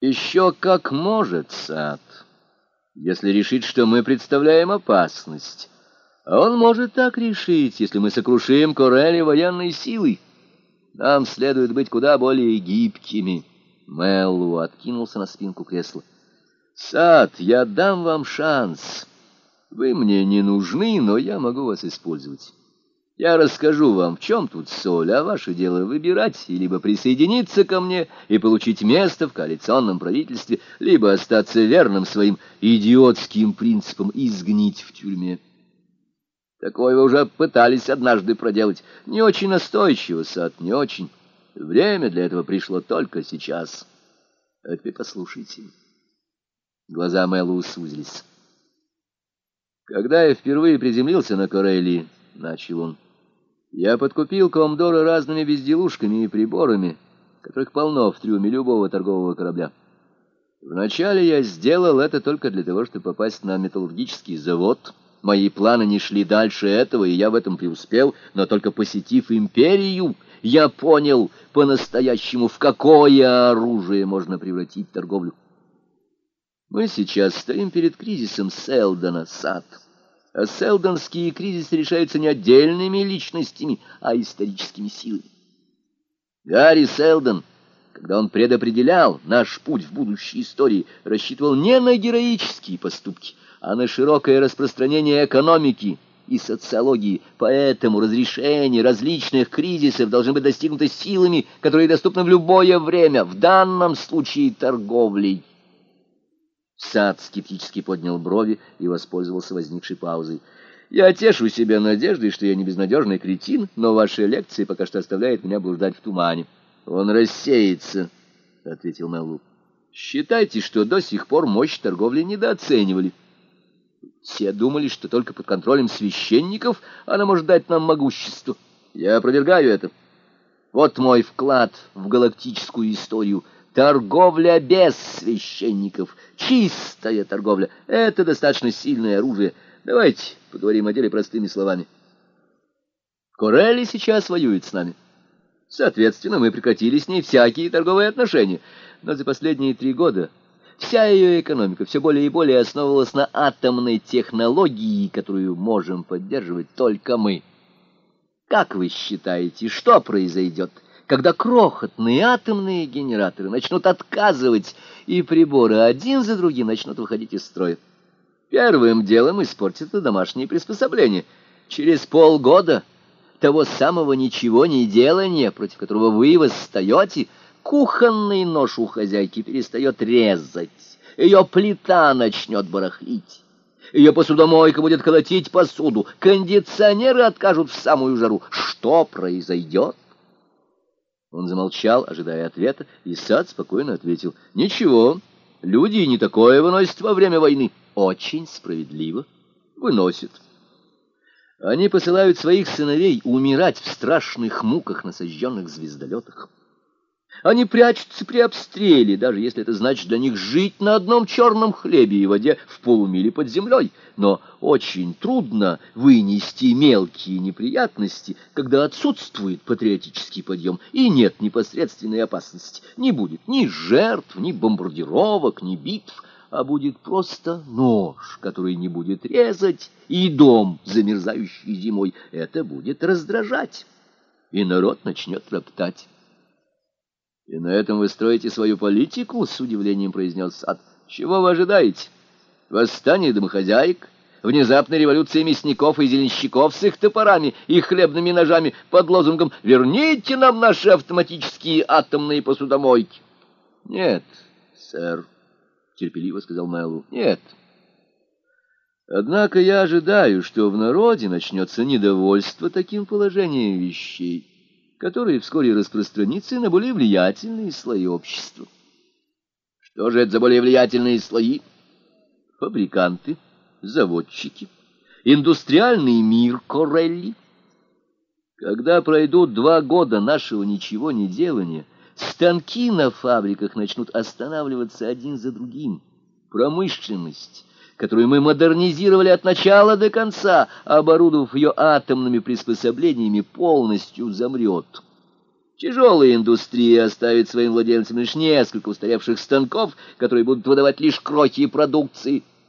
Еще как может сад, если решить, что мы представляем опасность. А он может так решить, если мы сокрушим Корелли военной силой. Нам следует быть куда более гибкими. Меллу откинулся на спинку кресла. Сад, я дам вам шанс. Вы мне не нужны, но я могу вас использовать. Я расскажу вам, в чем тут соль, а ваше дело выбирать, либо присоединиться ко мне и получить место в коалиционном правительстве, либо остаться верным своим идиотским принципам и сгнить в тюрьме. Такое вы уже пытались однажды проделать. Не очень настойчиво, сад, не очень. Время для этого пришло только сейчас. А теперь послушайте. Глаза Мэллоу сузились. Когда я впервые приземлился на Корелли, начал он, — я подкупил Комдора разными безделушками и приборами, которых полно в трюме любого торгового корабля. Вначале я сделал это только для того, чтобы попасть на металлургический завод. Мои планы не шли дальше этого, и я в этом преуспел, но только посетив империю, я понял по-настоящему, в какое оружие можно превратить торговлю. Мы сейчас стоим перед кризисом Селдона, сад. А селдонские кризисы решаются не отдельными личностями, а историческими силами. Гарри Селдон, когда он предопределял наш путь в будущей истории, рассчитывал не на героические поступки, а на широкое распространение экономики и социологии. Поэтому разрешение различных кризисов должны быть достигнуты силами, которые доступны в любое время, в данном случае торговлей. Сад скептически поднял брови и воспользовался возникшей паузой. «Я тешу себя надеждой, что я не безнадежный кретин, но ваши лекции пока что оставляют меня блуждать в тумане». «Он рассеется», — ответил Мэллу. «Считайте, что до сих пор мощь торговли недооценивали. Все думали, что только под контролем священников она может дать нам могущество. Я опровергаю это. Вот мой вклад в галактическую историю — Торговля без священников, чистая торговля — это достаточно сильное оружие. Давайте поговорим о деле простыми словами. Корелли сейчас воюет с нами. Соответственно, мы прекратили с ней всякие торговые отношения. Но за последние три года вся ее экономика все более и более основывалась на атомной технологии, которую можем поддерживать только мы. Как вы считаете, что произойдет, когда крохотные атомные генераторы начнут отказывать, и приборы один за другим начнут выходить из строя. Первым делом испортится домашние приспособления. Через полгода того самого ничего не делания, против которого вы восстаете, кухонный нож у хозяйки перестает резать, ее плита начнет барахлить. Ее посудомойка будет колотить посуду, кондиционеры откажут в самую жару. Что произойдет? Он замолчал, ожидая ответа, и Сад спокойно ответил. «Ничего, люди не такое выносят во время войны. Очень справедливо. Выносят. Они посылают своих сыновей умирать в страшных муках на сожженных звездолетах. Они прячутся при обстреле, даже если это значит для них жить на одном черном хлебе и воде в полумиле под землей. Но очень трудно вынести мелкие неприятности, когда отсутствует патриотический подъем и нет непосредственной опасности. Не будет ни жертв, ни бомбардировок, ни битв, а будет просто нож, который не будет резать, и дом, замерзающий зимой. Это будет раздражать, и народ начнет роптать. «И на этом вы строите свою политику?» — с удивлением произнес Сад. «Чего вы ожидаете? Восстание домохозяек?» внезапной революции мясников и зеленщиков с их топорами и хлебными ножами под лозунгом «Верните нам наши автоматические атомные посудомойки». «Нет, сэр», — терпеливо сказал Мэллоу, — «нет». Однако я ожидаю, что в народе начнется недовольство таким положением вещей который вскоре распространится на более влиятельные слои общества. Что же это за более влиятельные слои? Фабриканты, заводчики, индустриальный мир Корелли. Когда пройдут два года нашего ничего не делания, станки на фабриках начнут останавливаться один за другим. Промышленность которую мы модернизировали от начала до конца, оборудовав ее атомными приспособлениями, полностью замрет. Тяжелая индустрия оставит своим владельцам лишь несколько устаревших станков, которые будут выдавать лишь крохи продукции —